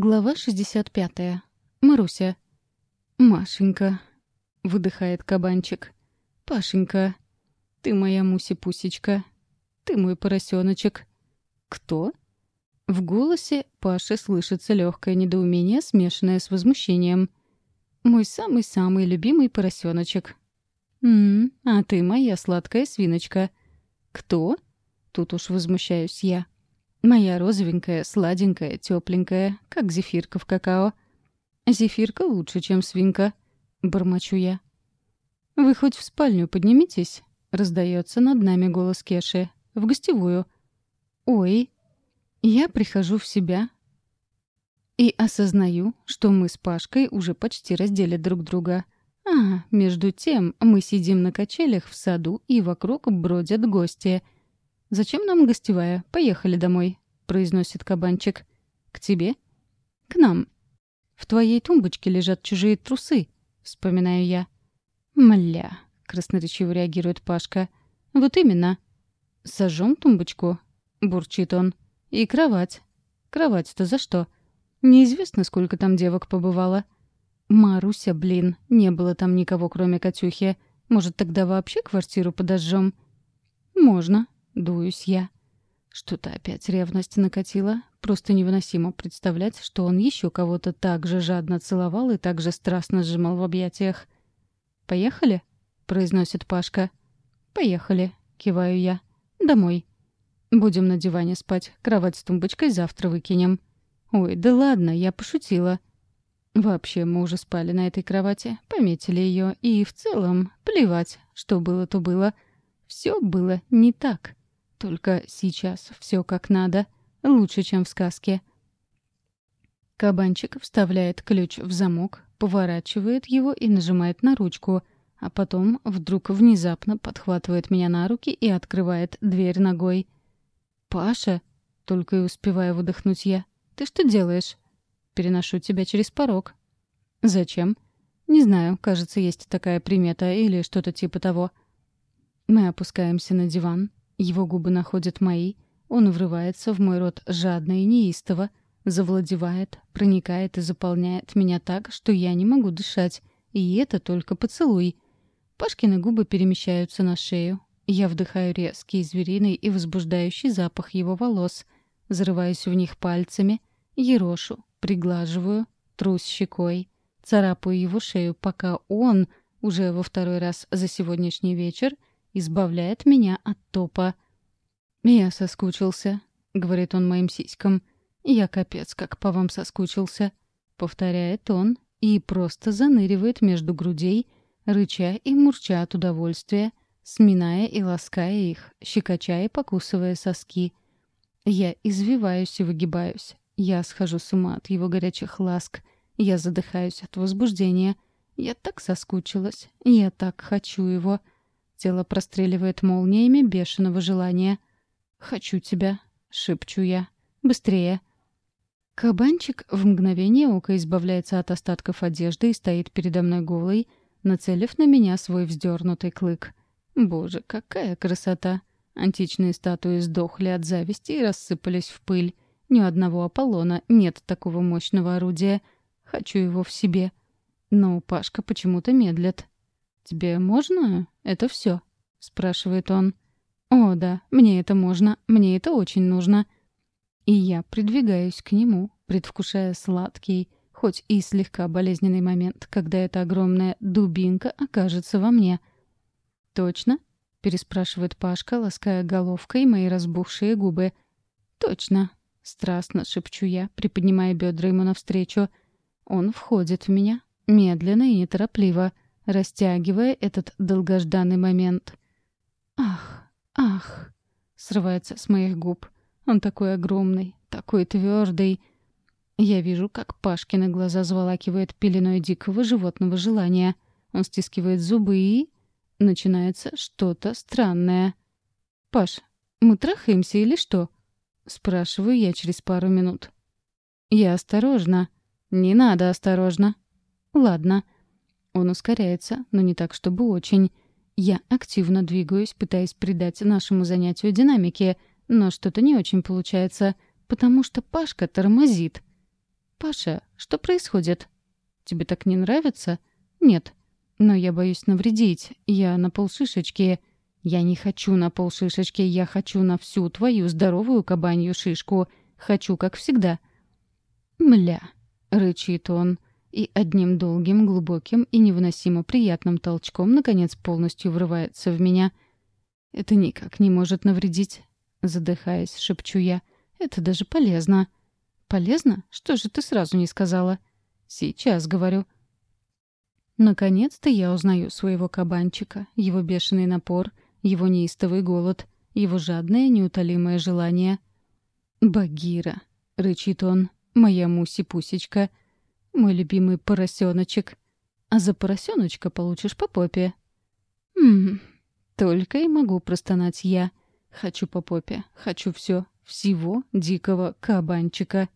Глава 65. Маруся. «Машенька», — выдыхает кабанчик. «Пашенька, ты моя муси-пусечка. Ты мой поросеночек». «Кто?» В голосе Паши слышится легкое недоумение, смешанное с возмущением. «Мой самый-самый любимый поросеночек. «М-м, а ты моя сладкая свиночка». «Кто?» Тут уж возмущаюсь я. Моя розовенькая, сладенькая, тепленькая, как зефирка в какао. Зефирка лучше, чем свинка, бормочу я. Вы хоть в спальню поднимитесь? Раздается над нами голос Кеши. В гостевую. Ой. Я прихожу в себя и осознаю, что мы с Пашкой уже почти раздели друг друга. А, между тем, мы сидим на качелях в саду, и вокруг бродят гости — «Зачем нам гостевая? Поехали домой», — произносит кабанчик. «К тебе?» «К нам». «В твоей тумбочке лежат чужие трусы», — вспоминаю я. «Мля», — красноречиво реагирует Пашка. «Вот именно». «Сожжем тумбочку?» — бурчит он. «И кровать». «Кровать-то за что?» «Неизвестно, сколько там девок побывало». «Маруся, блин, не было там никого, кроме Катюхи. Может, тогда вообще квартиру подожжем?» «Можно», Дуюсь я. Что-то опять ревность накатила. Просто невыносимо представлять, что он еще кого-то так же жадно целовал и так же страстно сжимал в объятиях. «Поехали?» — произносит Пашка. «Поехали», — киваю я. «Домой». «Будем на диване спать. Кровать с тумбочкой завтра выкинем». «Ой, да ладно, я пошутила». Вообще, мы уже спали на этой кровати, пометили ее, и в целом плевать, что было, то было. Все было не так. Только сейчас все как надо. Лучше, чем в сказке. Кабанчик вставляет ключ в замок, поворачивает его и нажимает на ручку, а потом вдруг внезапно подхватывает меня на руки и открывает дверь ногой. «Паша!» — только и успеваю выдохнуть я. «Ты что делаешь?» «Переношу тебя через порог». «Зачем?» «Не знаю, кажется, есть такая примета или что-то типа того». Мы опускаемся на диван, его губы находят мои, он врывается в мой рот жадно и неистово, завладевает, проникает и заполняет меня так, что я не могу дышать, и это только поцелуй. Пашкины губы перемещаются на шею. Я вдыхаю резкий звериный и возбуждающий запах его волос, зарываюсь в них пальцами, ерошу, приглаживаю, трусь щекой, царапаю его шею, пока он, уже во второй раз за сегодняшний вечер, — избавляет меня от топа. «Я соскучился», — говорит он моим сиськам. «Я капец как по вам соскучился», — повторяет он и просто заныривает между грудей, рыча и мурча от удовольствия, сминая и лаская их, щекоча и покусывая соски. Я извиваюсь и выгибаюсь. Я схожу с ума от его горячих ласк. Я задыхаюсь от возбуждения. Я так соскучилась. Я так хочу его. — Тело простреливает молниями бешеного желания. «Хочу тебя!» — шепчу я. «Быстрее!» Кабанчик в мгновение ока избавляется от остатков одежды и стоит передо мной голый, нацелив на меня свой вздернутый клык. Боже, какая красота! Античные статуи сдохли от зависти и рассыпались в пыль. Ни у одного Аполлона нет такого мощного орудия. Хочу его в себе. Но Пашка почему-то медлит. «Тебе можно? Это все?» — спрашивает он. «О, да, мне это можно, мне это очень нужно». И я придвигаюсь к нему, предвкушая сладкий, хоть и слегка болезненный момент, когда эта огромная дубинка окажется во мне. «Точно?» — переспрашивает Пашка, лаская головкой мои разбухшие губы. «Точно!» — страстно шепчу я, приподнимая бедра ему навстречу. Он входит в меня, медленно и неторопливо — растягивая этот долгожданный момент. «Ах, ах!» — срывается с моих губ. «Он такой огромный, такой твердый!» Я вижу, как Пашкины глаза зволакивает пеленой дикого животного желания. Он стискивает зубы и... Начинается что-то странное. «Паш, мы трахаемся или что?» Спрашиваю я через пару минут. «Я осторожно». «Не надо осторожно». «Ладно». Он ускоряется, но не так, чтобы очень. Я активно двигаюсь, пытаясь придать нашему занятию динамики, но что-то не очень получается, потому что Пашка тормозит. «Паша, что происходит? Тебе так не нравится?» «Нет. Но я боюсь навредить. Я на полшишечки. Я не хочу на полшишечки, я хочу на всю твою здоровую кабанью шишку. Хочу, как всегда». «Мля», — рычит он, и одним долгим, глубоким и невыносимо приятным толчком, наконец, полностью врывается в меня. «Это никак не может навредить», — задыхаясь, шепчу я. «Это даже полезно». «Полезно? Что же ты сразу не сказала?» «Сейчас, говорю». Наконец-то я узнаю своего кабанчика, его бешеный напор, его неистовый голод, его жадное, неутолимое желание. «Багира», — рычит он, — «моя муси-пусечка, мой любимый поросеночек. А за поросеночка получишь по попе. Хм, только и могу простонать я. Хочу по попе, хочу все, всего дикого кабанчика.